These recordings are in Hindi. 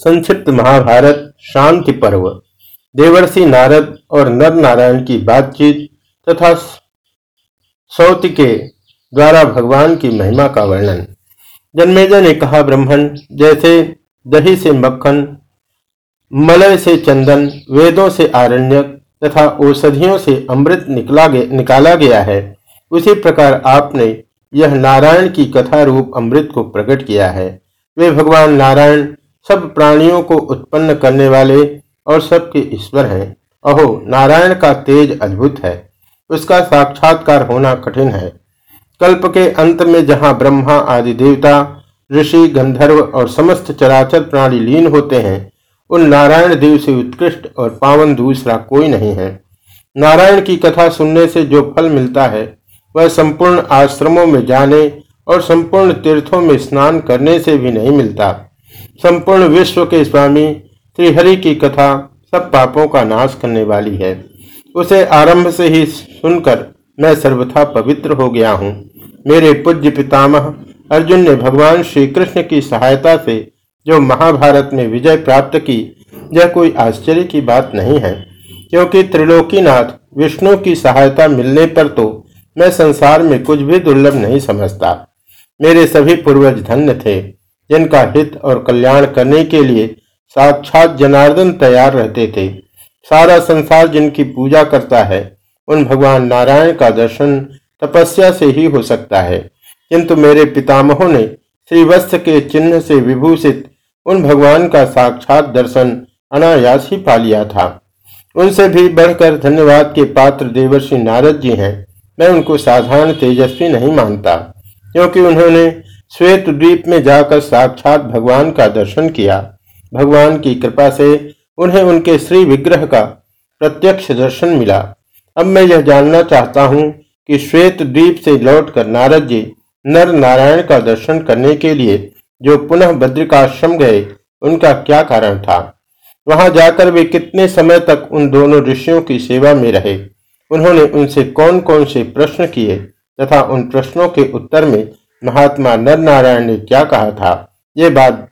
संक्षिप्त महाभारत शांति पर्व। देवर्षि नारद और नर नारायण की बातचीत तथा सौत के द्वारा भगवान की महिमा का वर्णन। जन्मेजय ने कहा ब्रह्मण जैसे दही से मक्खन मलय से चंदन वेदों से आरण्यक तथा औषधियों से अमृत निकला गे, निकाला गया है उसी प्रकार आपने यह नारायण की कथा रूप अमृत को प्रकट किया है। वे भगवान नारायण सब प्राणियों को उत्पन्न करने वाले और सबके ईश्वर हैं। अहो, नारायण का तेज अद्भुत है। उसका साक्षात्कार होना कठिन है। कल्प के अंत में जहाँ ब्रह्मा आदि देवता, ऋषि, गंधर्व और समस्त चराचर प्राणी लीन होते हैं, उन नारायण देव से उत्कृष्ट और पावन दूसरा कोई नहीं है। नारायण की कथा सुनने से जो फल मिलता है, वह संपूर्ण आश्रमों में जाने और संपूर्ण तीर्थों में स्नान करने से भी नहीं मिलता। संपूर्ण विश्व के स्वामी श्रीहरि की कथा सब पापों का नाश करने वाली है। उसे आरंभ से ही सुनकर मैं सर्वथा पवित्र हो गया हूँ। मेरे पूज्य पितामह, अर्जुन ने भगवान श्री कृष्ण की सहायता से जो महाभारत में विजय प्राप्त की, यह कोई आश्चर्य की बात नहीं है। क्योंकि त्रिलोकीनाथ विष्णु की सहायता मिलने पर तो मैं संसार में कुछ भी दुर्लभ नहीं समझता। मेरे सभी पूर्वज धन्य थे। जिनका हित और कल्याण करने के लिए साक्षात जनार्दन तैयार रहते थे। सारा संसार जिनकी पूजा करता है, उन भगवान नारायण का दर्शन तपस्या से ही हो सकता है। किंतु मेरे पितामहों ने श्रीवत्स के चिन्ह से विभूषित उन भगवान का साक्षात दर्शन अनायास ही पा लिया था। उनसे भी बढ़कर धन्यवाद के पात्र देवर्षि नारद जी हैं। मैं उनको साधारण तेजस्वी नहीं मानता, क्योंकि उन्होंने श्वेत द्वीप में जाकर साक्षात भगवान का दर्शन किया। भगवान की कृपा से उन्हें उनके श्री विग्रह का प्रत्यक्ष दर्शन मिला। अब मैं यह जानना चाहता हूँ कि श्वेत द्वीप से लौटकर नारद जी नर नारायण का दर्शन करने के लिए जो पुनः बद्रिकाश्रम गए, उनका क्या कारण था? वहाँ जाकर वे कितने समय तक उन दोनों ऋषियों की सेवा में रहे? उन्होंने उनसे कौन कौन से प्रश्न किए तथा उन प्रश्नों के उत्तर में महात्मा नर नारायण ने क्या कहा था? ये बात,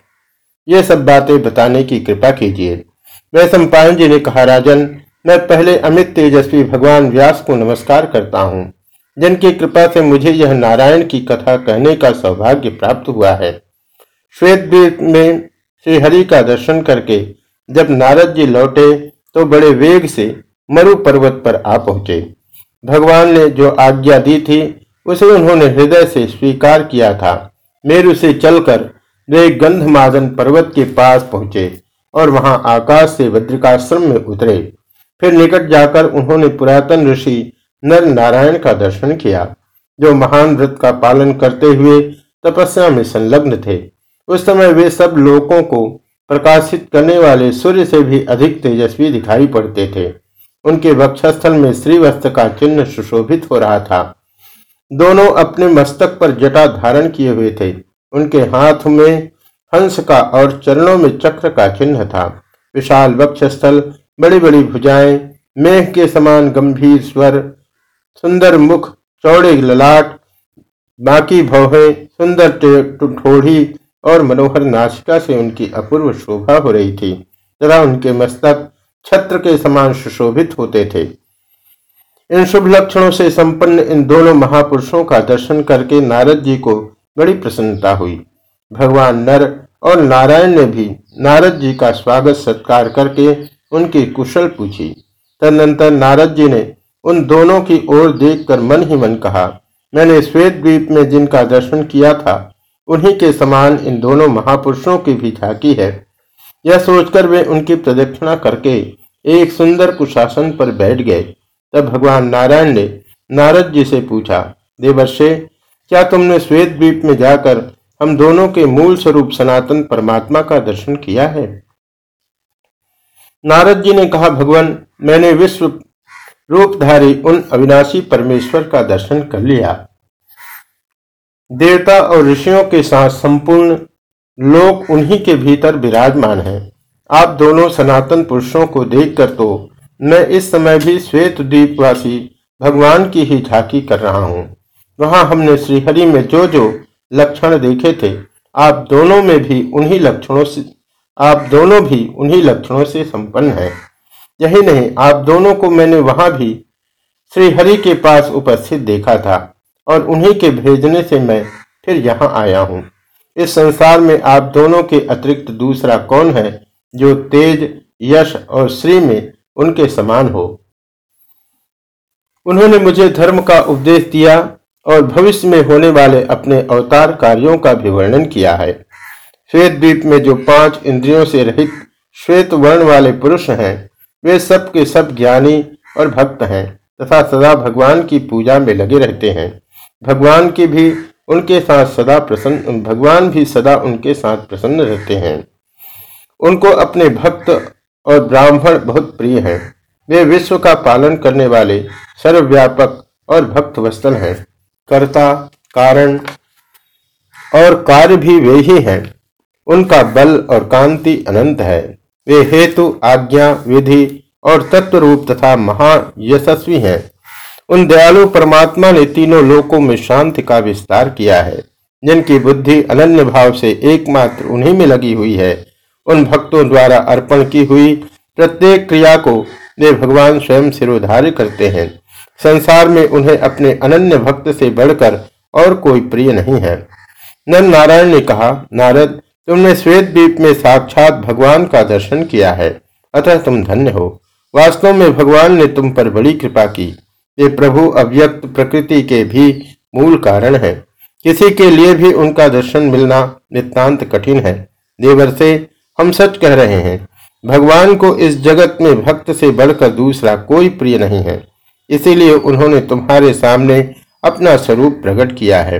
ये सब बातें बताने की कृपा कीजिए। वह सम्पायन जी ने कहा, राजन, मैं पहले अमित तेजस्वी भगवान व्यास को नमस्कार करता हूँ, जिनकी कृपा से मुझे यह नारायण की कथा कहने का सौभाग्य प्राप्त हुआ है। श्वेत में श्री हरि का दर्शन करके जब नारद जी लौटे तो बड़े वेग से मरु पर्वत पर आ पहुँचे। भगवान ने जो आज्ञा दी थी उसे उन्होंने हृदय से स्वीकार किया था। मेरु से चलकर वे गंधमादन पर्वत के पास पहुँचे और वहाँ आकाश से वज्रिकाश्रम में उतरे। फिर निकट जाकर उन्होंने पुरातन ऋषि नर नारायण का दर्शन किया, जो महान व्रत का पालन करते हुए तपस्या में संलग्न थे। उस समय वे सब लोगों को प्रकाशित करने वाले सूर्य से भी अधिक तेजस्वी दिखाई पड़ते थे। उनके वक्षस्थल में श्रीवस्त्र का चिन्ह सुशोभित हो रहा था। दोनों अपने मस्तक पर जटा धारण किए हुए थे। उनके हाथ में हंस का और चरणों में चक्र का चिन्ह था। विशाल वक्षस्थल बड़ी बड़ी भुजाएँ मेघ के समान गंभीर स्वर, सुंदर मुख, चौड़े ललाट, बाकी भौहे, सुंदर ठोड़ी और मनोहर नाशिका से उनकी अपूर्व शोभा हो रही थी। तथा उनके मस्तक छत्र के समान सुशोभित होते थे। इन शुभ लक्षणों से संपन्न इन दोनों महापुरुषों का दर्शन करके नारद जी को बड़ी प्रसन्नता हुई। भगवान नर और नारायण ने भी नारद जी का स्वागत सत्कार करके उनकी कुशल पूछी। तदनंतर नारद जी ने उन दोनों की ओर देखकर मन ही मन कहा, मैंने श्वेत द्वीप में जिनका दर्शन किया था, उन्हीं के समान इन दोनों महापुरुषों की भी झांकी है। यह सोचकर वे उनकी प्रदक्षिणा करके एक सुंदर कुशासन पर बैठ गए। तब भगवान नारायण ने नारद जी से पूछा, देवर्षे, क्या तुमने श्वेत द्वीप में जाकर हम दोनों के मूल स्वरूप सनातन परमात्मा का दर्शन किया है? नारद जी ने कहा, भगवान, मैंने विश्व रूपधारी उन अविनाशी परमेश्वर का दर्शन कर लिया। देवता और ऋषियों के साथ संपूर्ण लोक उन्हीं के भीतर विराजमान है। आप दोनों सनातन पुरुषों को देखकर तो मैं इस समय भी श्वेत द्वीपवासी भगवान की ही झांकी कर रहा हूँ। वहाँ हमने श्रीहरि में जो जो लक्षण देखे थे, आप दोनों में भी उन्हीं लक्षणों से आप दोनों भी उन्हीं लक्षणों से संपन्न हैं। यही नहीं, आप दोनों को मैंने वहाँ भी श्री हरि के पास उपस्थित देखा था और उन्हीं के भेजने से मैं फिर यहाँ आया हूँ। इस संसार में आप दोनों के अतिरिक्त दूसरा कौन है जो तेज, यश और श्री में उनके समान हो। उन्होंने मुझे धर्म का उपदेश दिया और भविष्य में होने वाले अपने अवतार कार्यों का भी वर्णन किया है। श्वेत द्वीप में जो पाँच इंद्रियों से रहित श्वेत वर्ण वाले पुरुष हैं, वे सब के सब ज्ञानी और भक्त हैं तथा सदा भगवान की पूजा में लगे रहते हैं। भगवान की भी उनके साथ सदा प्रसन्न, भगवान भी सदा उनके साथ प्रसन्न रहते हैं। उनको अपने भक्त और ब्राह्मण बहुत प्रिय हैं। वे विश्व का पालन करने वाले सर्वव्यापक और भक्त वस्तल हैं। कर्ता, कारण और कार्य भी वे ही हैं। उनका बल और कांति अनंत है। वे हेतु, आज्ञा, विधि और तत्व रूप तथा महायशस्वी हैं। उन दयालु परमात्मा ने तीनों लोकों में शांति का विस्तार किया है। जिनकी बुद्धि अनन्य भाव से एकमात्र उन्हीं में लगी हुई है। उन भक्तों द्वारा अर्पण की हुई प्रत्येक क्रिया को वे भगवान स्वयं सिरोधार्य करते हैं। संसार में उन्हें अपने अनन्य भक्त से बढ़कर और कोई प्रिय नहीं है। नर नारायण ने कहा, नारद, तुमने श्वेत द्वीप में साक्षात भगवान का दर्शन किया है। अतः तुम धन्य हो। वास्तव में भगवान ने तुम पर बड़ी कृपा की। ये प्रभु अव्यक्त प्रकृति के भी मूल कारण है। किसी के लिए भी उनका दर्शन मिलना नितांत कठिन है। देवर से हम सच कह रहे हैं, भगवान को इस जगत में भक्त से बढ़कर दूसरा कोई प्रिय नहीं है। इसीलिए उन्होंने तुम्हारे सामने अपना स्वरूप प्रकट किया है।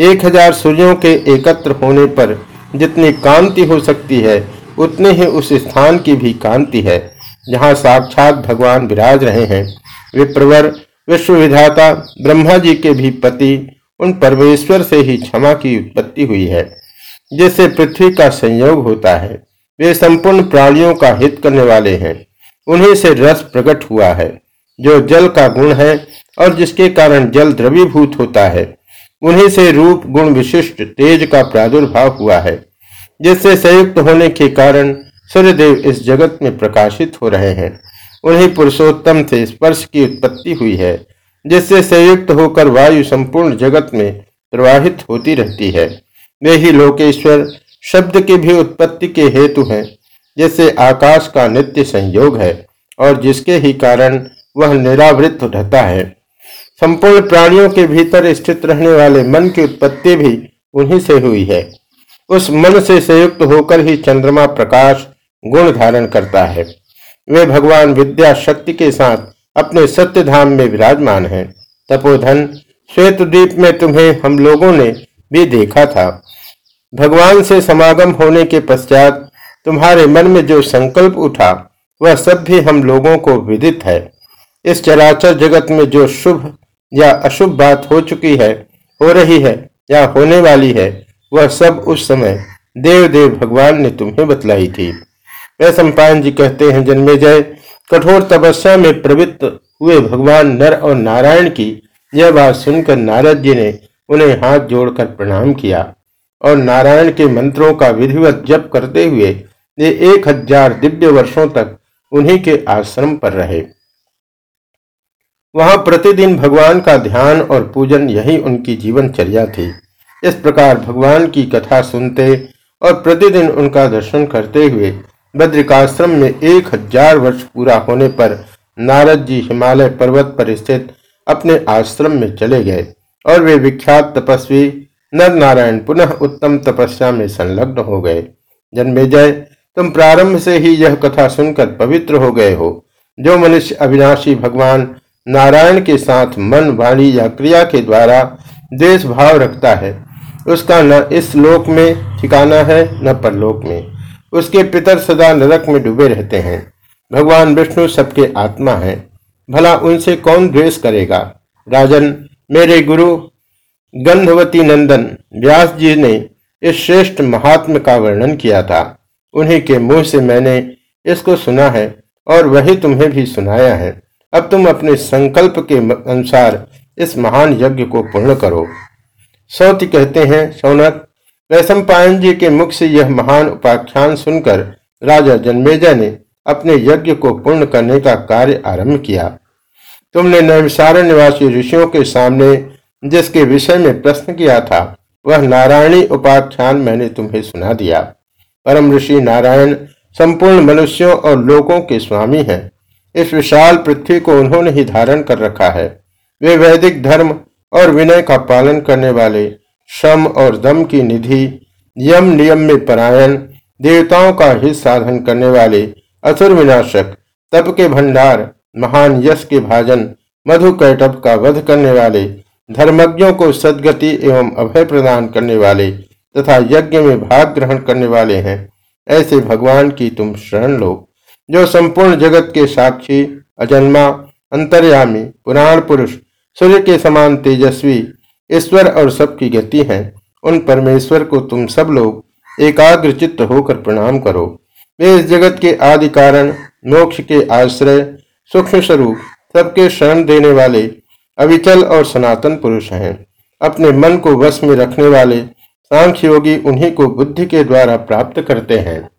एक हज़ार सूर्यों के एकत्र होने पर जितनी कांति हो सकती है, उतने ही उस स्थान की भी कांति है, जहाँ साक्षात भगवान विराज रहे हैं। विप्रवर, विश्वविधाता, ब्रह्मा जी के भी पति, उन परमेश्वर से ही क्षमा की उत्पत्ति हुई है, जिससे पृथ्वी का संयोग होता है। वे संपूर्ण प्राणियों का हित करने वाले हैं। उन्हीं से रस प्रकट हुआ है, जो जल का गुण है और जिसके कारण जल द्रवीभूत होता है। उन्हीं से रूप, गुण विशिष्ट, तेज का प्रादुर्भाव हुआ है, जिससे संयुक्त होने के कारण सूर्यदेव इस जगत में प्रकाशित हो रहे हैं। उन्हीं पुरुषोत्तम से स्पर्श की उत्पत्ति हुई है, जिससे संयुक्त होकर वायु संपूर्ण जगत में प्रवाहित होती रहती है। वे ही लोकेश्वर शब्द की भी उत्पत्ति के हेतु है, जैसे आकाश का नित्य संयोग है, और जिसके ही कारण वह निरावृत रहता है। संपूर्ण प्राणियों के भीतर स्थित रहने वाले मन की उत्पत्ति भी उन्हीं से हुई है। उस मन से संयुक्त होकर ही चंद्रमा प्रकाश गुण धारण करता है। वे भगवान विद्या शक्ति के साथ अपने सत्य धाम में विराजमान हैं। तपोधन, श्वेत द्वीप में तुम्हें हम लोगों ने भी देखा था। भगवान से समागम होने के पश्चात तुम्हारे मन में जो संकल्प उठा, वह सब भी हम लोगों को विदित है। इस चराचर जगत में जो शुभ या अशुभ बात हो चुकी है, हो रही है या होने वाली है, वह सब उस समय देव देव भगवान ने तुम्हें बतलाई थी। वह सम्पायन जी कहते हैं, जन्मे जय। कठोर तपस्या में प्रवृत्त हुए भगवान नर और नारायण की यह बात सुनकर नारद जी ने उन्हें हाथ जोड़कर प्रणाम किया। और नारायण के मंत्रों का विधिवत जप करते हुए ये एक हज़ार दिव्य वर्षों तक उन्हीं के आश्रम पर रहे। वहाँ प्रतिदिन भगवान का ध्यान और पूजन यही उनकी जीवनचर्या थी। इस प्रकार भगवान की कथा सुनते और प्रतिदिन उनका दर्शन करते हुए बद्रिकाश्रम में एक हज़ार वर्ष पूरा होने पर नारद जी हिमालय पर्वत पर स्थित अपने आश्रम में चले गए और वे विख्यात तपस्वी नर नारायण पुनः उत्तम तपस्या में संलग्न हो गए। जन्मेजय तुम प्रारंभ से ही यह कथा सुनकर पवित्र हो गए हो। जो मनुष्य अविनाशी भगवान नारायण के साथ मन, वाणी या क्रिया के द्वारा देश भाव रखता है, उसका न इस लोक में ठिकाना है, न परलोक में। उसके पितर सदा नरक में डूबे रहते हैं। भगवान विष्णु सबके आत्मा है। भला उनसे कौन द्वेष करेगा? राजन, मेरे गुरु गंधवती नंदन व्यास जी ने इस श्रेष्ठ महात्म का वर्णन किया था। उन्हीं के मुँह से मैंने इसको सुना है और वही तुम्हें भी सुनाया है। अब तुम अपने संकल्प के अनुसार इस महान यज्ञ को पूर्ण करो। सौति कहते हैं, सौनक वैशम पायन जी के मुख से यह महान उपाख्यान सुनकर राजा जन्मेजय ने अपने यज्ञ को पूर्ण करने का कार्य आरंभ किया। तुमने नैविसारण निवासी ऋषियों के सामने जिसके विषय में प्रश्न किया था, वह नारायणी उपाख्यान मैंने तुम्हें सुना दिया। परम ऋषि नारायण संपूर्ण मनुष्यों और लोगों के स्वामी हैं। इस विशाल पृथ्वी को उन्होंने ही धारण कर रखा है। वे वैदिक धर्म और विनय का पालन करने वाले श्रम और दम की निधि, यम नियम में परायण, देवताओं का हित साधन करने वाले असुर विनाशक तप के भंडार, महान यश के भाजन मधु कैटभ का वध करने वाले धर्मज्ञों को सदगति एवं अभय प्रदान करने वाले तथा यज्ञ में भाग ग्रहण करने वाले हैं। ऐसे भगवान की तुम शरण लो, जो संपूर्ण जगत के साक्षी, अजन्मा, अंतर्यामी, पुराण पुरुष, सूर्य के समान तेजस्वी, ईश्वर और सबकी गति है, उन परमेश्वर को तुम सब लोग एकाग्र चित्त होकर प्रणाम करो। वे इस जगत के आदि कारण, मोक्ष के आश्रय, सूक्ष्म स्वरूप, सबके शरण देने वाले अविचल और सनातन पुरुष हैं। अपने मन को वश में रखने वाले सांख्य योगी उन्हीं को बुद्धि के द्वारा प्राप्त करते हैं।